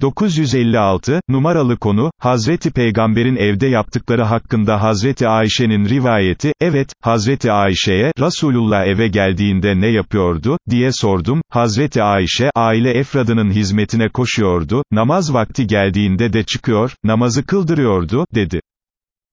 956, numaralı konu, Hazreti Peygamber'in evde yaptıkları hakkında Hazreti Ayşe'nin rivayeti, evet, Hazreti Ayşe'ye, Resulullah eve geldiğinde ne yapıyordu, diye sordum, Hazreti Ayşe, aile efradının hizmetine koşuyordu, namaz vakti geldiğinde de çıkıyor, namazı kıldırıyordu, dedi.